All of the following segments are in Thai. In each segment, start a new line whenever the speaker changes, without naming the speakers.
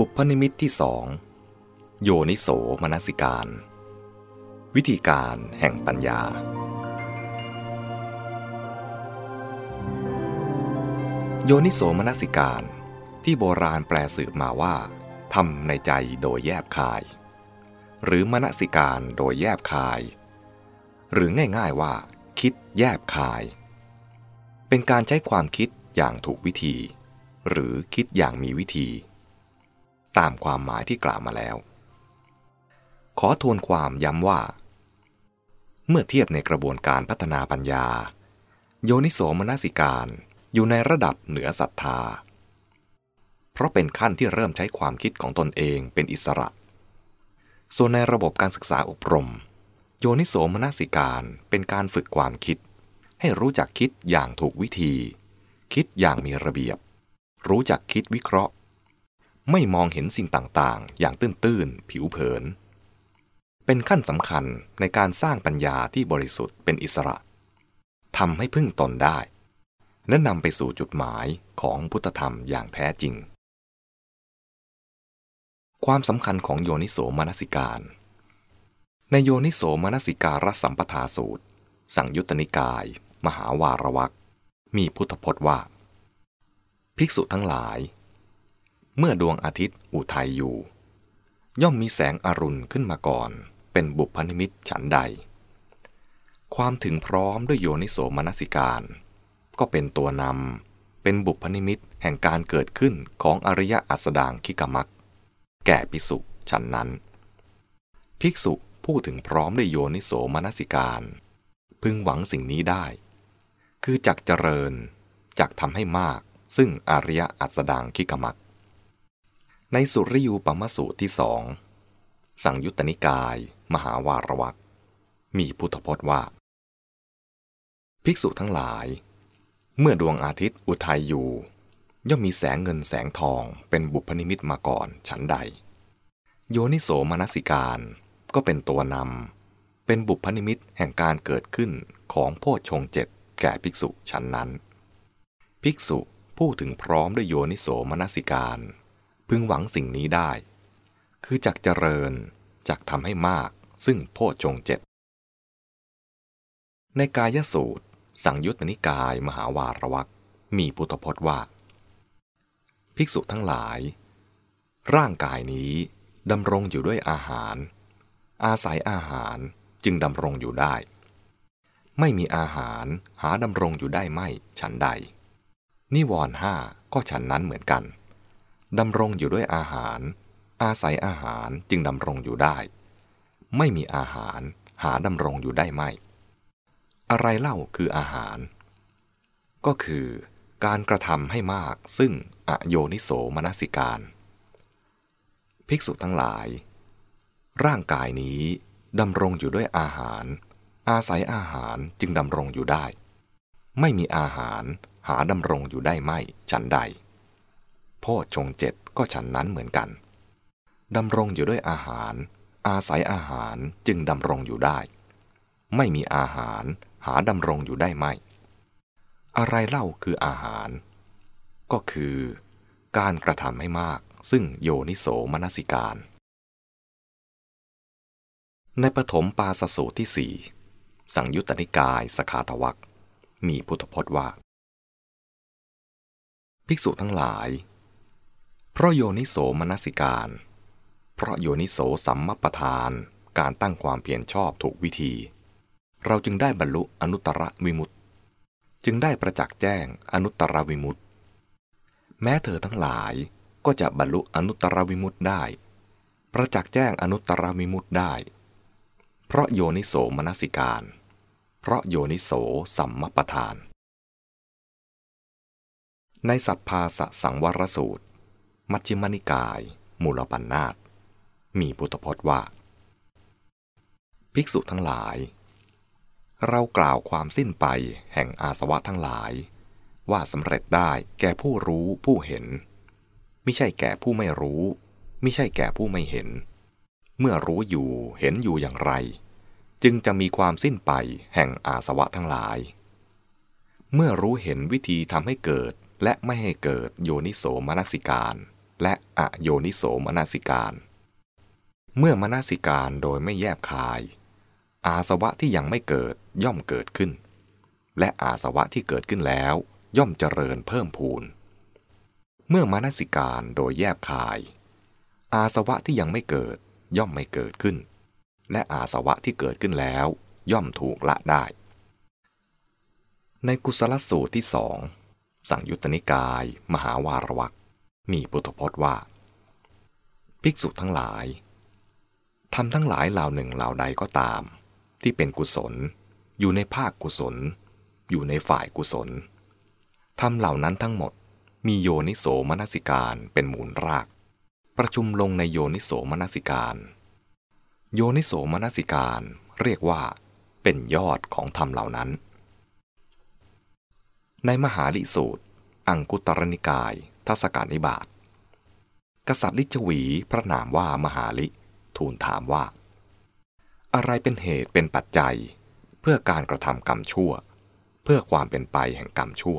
บุพนิมิตที่สองโยนิโสมนสิการ วิธีการแห่งปัญญา โยนิโสมนสิการที่โบราณแปลสืบมาว่าทำในใจโดยแยบคาย หรือมนสิการโดยแยบคาย หรือง่ายๆว่า คิดแยบคาย เป็นการใช้ความคิดอย่างถูกวิธี หรือคิดอย่างมีวิธี ตามความหมายที่กล่าวมาแล้ว ขอทวนความย้ำว่า เมื่อเทียบในกระบวนการพัฒนาปัญญา โยนิโสมนสิการอยู่ในระดับเหนือศรัทธา เพราะเป็นขั้นที่เริ่มใช้ความคิดของตนเองเป็นอิสระ ส่วนในระบบการศึกษาอบรม โยนิโสมนสิการเป็นการฝึกความคิด ให้รู้จักคิดอย่างถูกวิธี คิดอย่างมีระเบียบ รู้จักคิดวิเคราะห์ ไม่มองเห็นสิ่งต่างๆ อย่างตื้นๆ ผิวเผิน เป็นขั้นสำคัญในการสร้างปัญญาที่บริสุทธิ์เป็นอิสระทำให้พึ่งตนได้ และนำไปสู่จุดหมายของพุทธธรรมอย่างแท้จริง ความสำคัญของโยนิโสมนสิการ ในโยนิโสมนสิการสัมปทาสูตร สังยุตตนิกาย มหาวารวักมีพุทธพจน์ว่า ภิกษุทั้งหลาย เมื่อดวงอาทิตย์อุทัยอยู่ ย่อมมีแสงอรุณขึ้นมาก่อน เป็นบุพนิมิตฉันใด ความถึงพร้อมด้วยโยนิโสมนสิการ ก็เป็นตัวนำเป็นบุพนิมิตแห่งการเกิดขึ้นของอริยอัสดางคิกมักแก่ภิกษุฉันนั้น ภิกษุพูดถึงพร้อมด้วยโยนิโสมนสิการ พึงหวังสิ่งนี้ได้ คือจักเจริญจักทำให้มากซึ่งอริยอัสดางคิกมัก ในสุริยูปมสูตรที่สองสังยุตตนิกาย มหาวารวักมีพุทธพจน์ว่า ภิกษุทั้งหลาย เมื่อดวงอาทิตย์อุทัยอยู่ ย่อมมีแสงเงินแสงทองเป็นบุพนิมิตมาก่อนฉันใด โยนิโสมนสิการก็เป็นตัวนำเป็นบุพนิมิตแห่งการเกิดขึ้นของโพชฌงเจ็ดแก่ภิกษุฉันนั้น ภิกษุพูดถึงพร้อมด้วยโยนิโสมนสิการ พึงหวังสิ่งนี้ได้ คือจักเจริญจักทำให้มากซึ่งโพชงเจ็ดในกายสูตร สังยุตตนิกายมหาวาระวักมีพุทธพจน์ว่า ภิกษุทั้งหลาย ร่างกายนี้ดำรงอยู่ด้วยอาหาร อาศัยอาหารจึงดำรงอยู่ได้ ไม่มีอาหารหาดำรงอยู่ได้ไม่ฉันใด นิวรณ์ห้าก็ฉันนั้นเหมือนกัน ดำรงอยู่ด้วยอาหาร อาศัยอาหารจึงดำรงอยู่ได้ ไม่มีอาหารหาดำรงอยู่ได้ไม่ อะไรเล่าคืออาหาร ก็คือการกระทำให้มากซึ่งอโยนิโสมนสิการ ภิกษุทั้งหลาย ร่างกายนี้ดำรงอยู่ด้วยอาหาร อาศัยอาหารจึงดำรงอยู่ได้ ไม่มีอาหารหาดำรงอยู่ได้ไม่ฉันใด พ่อชงเจ็ดก็ฉันนั้นเหมือนกันดำรงอยู่ด้วยอาหาร อาศัยอาหารจึงดำรงอยู่ได้ ไม่มีอาหารหาดำรงอยู่ได้ไหม อะไรเล่าคืออาหาร ก็คือ การกระทำให้มาก ซึ่งโยนิโสมนสิการ ในปฐมปาสสูตรที่สี่สังยุตตนิกายสขาทวักมีพุทธพจน์ว่า ภิกษุทั้งหลาย เพราะโยนิโสมนสิการ เพราะโยนิโสสัมมปทาน การตั้งความเพียรชอบถูกวิธี เราจึงได้บรรลุอนุตตรวิมุตติ จึงได้ประจักษ์แจ้งอนุตตรวิมุตติ แม้เธอทั้งหลายก็จะบรรลุอนุตตรวิมุตติได้ ประจักษ์แจ้งอนุตตรวิมุตติได้ เพราะโยนิโสมนสิการ เพราะโยนิโสสัมมปทาน ในสัพพาสสังวรสูตร มัชฌิมนิกาย มูลปัญนาตมีพุทธพจน์ว่า ภิกษุทั้งหลาย เรากล่าวความสิ้นไปแห่งอาสวะทั้งหลาย ว่าสำเร็จได้แก่ผู้รู้ผู้เห็น ไม่ใช่แก่ผู้ไม่รู้ ไม่ใช่แก่ผู้ไม่เห็น เมื่อรู้อยู่เห็นอยู่อย่างไร จึงจะมีความสิ้นไปแห่งอาสวะทั้งหลาย เมื่อรู้เห็นวิธีทำให้เกิดและไม่ให้เกิดโยนิโสมนสิการ และอโยนิโสมนสิการ เมื่อมนสิการโดยไม่แยบคาย อาสวะที่ยังไม่เกิดย่อมเกิดขึ้น และอาสวะที่เกิดขึ้นแล้ว ย่อมเจริญเพิ่มพูน เมื่อมนสิการโดยแยบคาย อาสวะที่ยังไม่เกิดย่อมไม่เกิดขึ้น และอาสวะที่เกิดขึ้นแล้ว ย่อมถูกละได้ ในกุศลสูตรที่สองสังยุตตนิกาย มหาวารวัก มีพุทธพจน์ว่า ภิกษุทั้งหลายทำทั้งหลายเหล่าหนึ่งเหล่าใดก็ตาม ที่เป็นกุศล อยู่ในภาคกุศล อยู่ในฝ่ายกุศลทำเหล่านั้นทั้งหมดมีโยนิโสมนสิการเป็นมูลราก ประชุมลงในโยนิโสมนสิการ โยนิโสมนสิการเรียกว่า เป็นยอดของธรรมเหล่านั้น ในมหาลิสูตร อังคุตรนิกาย ทศการนิบาตกษัตริย์ลิชวีพระนามว่ามหาลิ ทูลถามว่า อะไรเป็นเหตุเป็นปัจจัย เพื่อการกระทำกรรมชั่ว เพื่อความเป็นไปแห่งกรรมชั่ว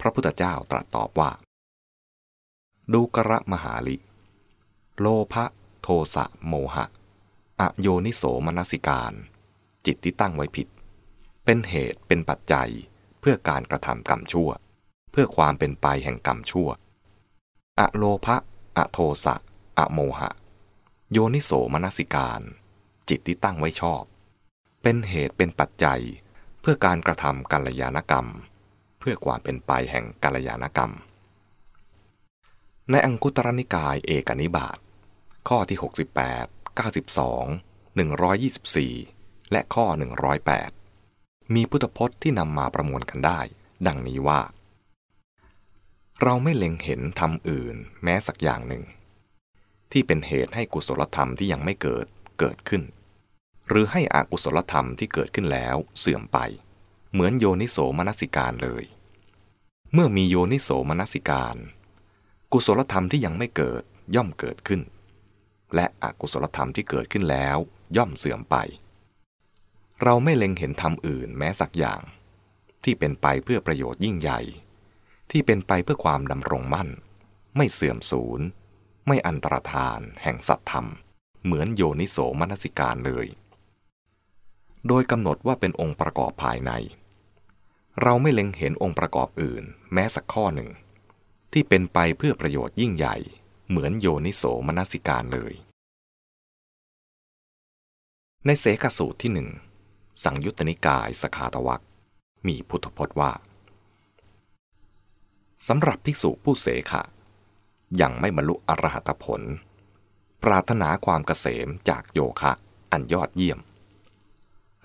พระพุทธเจ้าตรัสตอบว่า ดูกระมหาลิ โลภะโทสะโมหะ อโยนิโสมนสิการ จิตที่ตั้งไว้ผิด เป็นเหตุเป็นปัจจัยเพื่อการกระทำกรรมชั่ว เพื่อความเป็นไปแห่งกรรมชั่ว อโลภะ อโทสะ อโมหะ โยนิโสมนสิการ จิตที่ตั้งไว้ชอบ เป็นเหตุเป็นปัจจัย เพื่อการกระทำกัลยาณกรรม เพื่อความเป็นไปแห่งกัลยาณกรรม ในอังคุตรนิกายเอกนิบาต ข้อที่ 68 92 124 และข้อ 108 มีพุทธพจน์ที่นำมาประมวลกันได้ ดังนี้ว่า เราไม่เล็งเห็นธรรมอื่น แม้สักอย่างหนึ่ง ที่เป็นเหตุให้กุศลธรรมที่ยังไม่เกิดเกิดขึ้น หรือให้อกุศลธรรมที่เกิดขึ้นแล้วเสื่อมไป เหมือนโยนิโสมนสิการเลย เมื่อมีโยนิโสมนสิการ กุศลธรรมที่ยังไม่เกิดย่อมเกิดขึ้น และอกุศลธรรมที่เกิดขึ้นแล้วย่อมเสื่อมไป เราไม่เล็งเห็นธรรมอื่นแม้สักอย่าง ที่เป็นไปเพื่อประโยชน์ยิ่งใหญ่ ที่เป็นไปเพื่อความดำรงมั่น ไม่เสื่อมสูญ ไม่อันตรธานแห่งสัตธรรม เหมือนโยนิโสมนสิการเลย โดยกำหนดว่าเป็นองค์ประกอบภายใน เราไม่เล็งเห็นองค์ประกอบอื่น แม้สักข้อหนึ่ง ที่เป็นไปเพื่อประโยชน์ยิ่งใหญ่ เหมือนโยนิโสมนสิการเลย ในเสกสูตรที่หนึ่งสังยุตตนิกายสขาตวักมีพุทธพจน์ว่า สำหรับภิกษุผู้เสขะ ยังไม่บรรลุอรหัตผล ปรารถนาความเกษมจากโยคะอันยอดเยี่ยม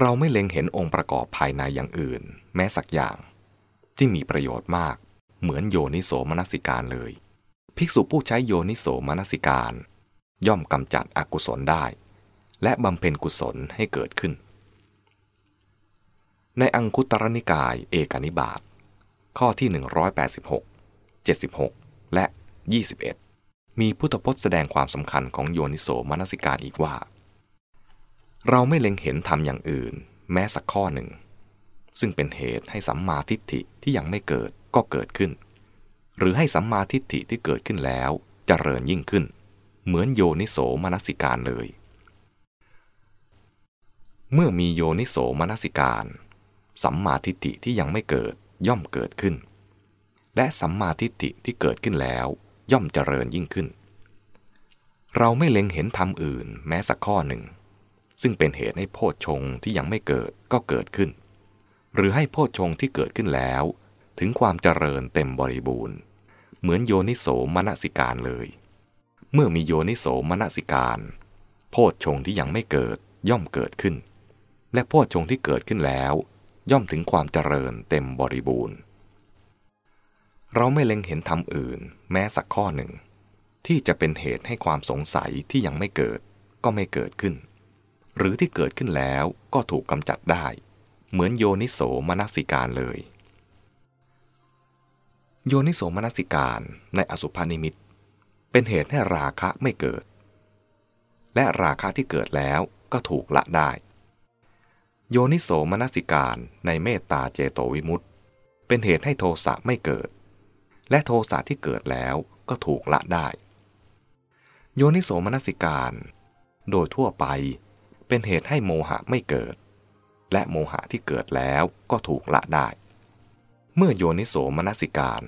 เราไม่เล็งเห็นองค์ประกอบภายในอย่างอื่น แม้สักอย่าง ที่มีประโยชน์มากเหมือนโยนิโสมนสิการเลย ภิกษุผู้ใช้โยนิโสมนสิการ ย่อมกำจัดอกุศลได้ และบำเพ็ญกุศลให้เกิดขึ้น ในอังคุตรนิกายเอกนิบาตข้อที่ 186 76 และ 21 มีพุทธพจน์แสดงความสำคัญของโยนิโสมนสิการอีกว่า เราไม่เล็งเห็นทำอย่างอื่น แม้สักข้อหนึ่ง ซึ่งเป็นเหตุให้สัมมาทิฏฐิที่ยังไม่เกิดก็เกิดขึ้น หรือให้สัมมาทิฏฐิที่เกิดขึ้นแล้วจเจริญยิ่งขึ้น เหมือนโยนิโสมนสิการเลยเมื่อมีโยนิโสมนสิการ สัมมาทิฏฐิที่ยังไม่เกิดย่อมเกิดขึ้น และสัมมาทิฏฐิที่เกิดขึ้นแล้ว ย่อมเจริญยิ่งขึ้น เราไม่เล็งเห็นธรรมอื่นแม้สักข้อหนึ่ง ซึ่งเป็นเหตุให้โพชฌงที่ยังไม่เกิดก็เกิดขึ้น หรือให้โพชฌงที่เกิดขึ้นแล้ว ถึงความเจริญเต็มบริบูรณ์ เหมือนโยนิโสมนสิการเลย เมื่อมีโยนิโสมนสิการ โพชฌงที่ยังไม่เกิดย่อมเกิดขึ้น และโพชฌงที่เกิดขึ้นแล้ว ย่อมถึงความเจริญเต็มบริบูรณ์ เราไม่เล็งเห็นธรรมอื่น แม้สักข้อหนึ่ง ที่จะเป็นเหตุให้ความสงสัยที่ยังไม่เกิด ก็ไม่เกิดขึ้น หรือที่เกิดขึ้นแล้วก็ถูกกำจัดได้ เหมือนโยนิโสมนสิการเลย โยนิโสมนสิการในอสุภานิมิต เป็นเหตุให้ราคะไม่เกิด และราคะที่เกิดแล้วก็ถูกละได้ โยนิโสมนสิการในเมตตาเจโตวิมุตต์เป็นเหตุให้โทสะไม่เกิด และโทสะที่เกิดแล้วก็ถูกละได้ โยนิโสมนสิการ โดยทั่วไปเป็นเหตุให้โมหะไม่เกิด และโมหะที่เกิดแล้วก็ถูกละได้ เมื่อโยนิโสมนสิการ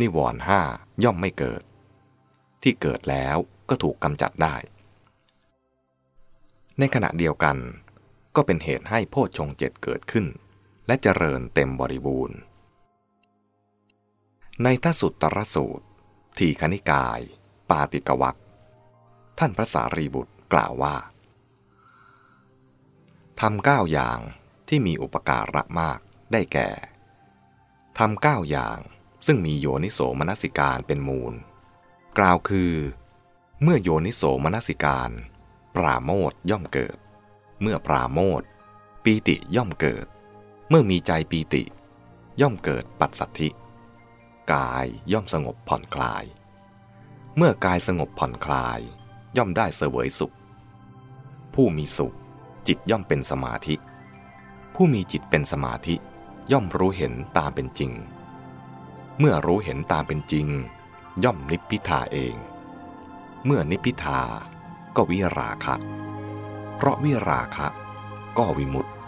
นิวรณ์ห้าย่อมไม่เกิด ที่เกิดแล้วก็ถูกกำจัดได้ ในขณะเดียวกัน ก็เป็นเหตุให้โพชฌงเจ็ดเกิดขึ้น และเจริญเต็มบริบูรณ์ ในทสุตตรสูตร ทีคณิกาย ปาติกวักท่านพระสารีบุตรกล่าวว่าทำเก้าอย่างที่มีอุปการะมากได้แก่ทำเก้าอย่างซึ่งมีโยนิโสมนสิการเป็นมูล กล่าวคือ เมื่อโยนิโสมนสิการ ปราโมทย่อมเกิด เมื่อปราโมทปีติย่อมเกิด เมื่อมีใจปีติ ย่อมเกิดปัสสัทธิ กายย่อมสงบผ่อนคลาย เมื่อกายสงบผ่อนคลาย ย่อมได้เสวยสุข ผู้มีสุข จิตย่อมเป็นสมาธิ ผู้มีจิตเป็นสมาธิย่อมรู้เห็นตามเป็นจริง เมื่อรู้เห็นตามเป็นจริง ย่อมนิพพิทาเอง เมื่อนิพพิทาก็วิราคะ เพราะวิราคะก็วิมุตต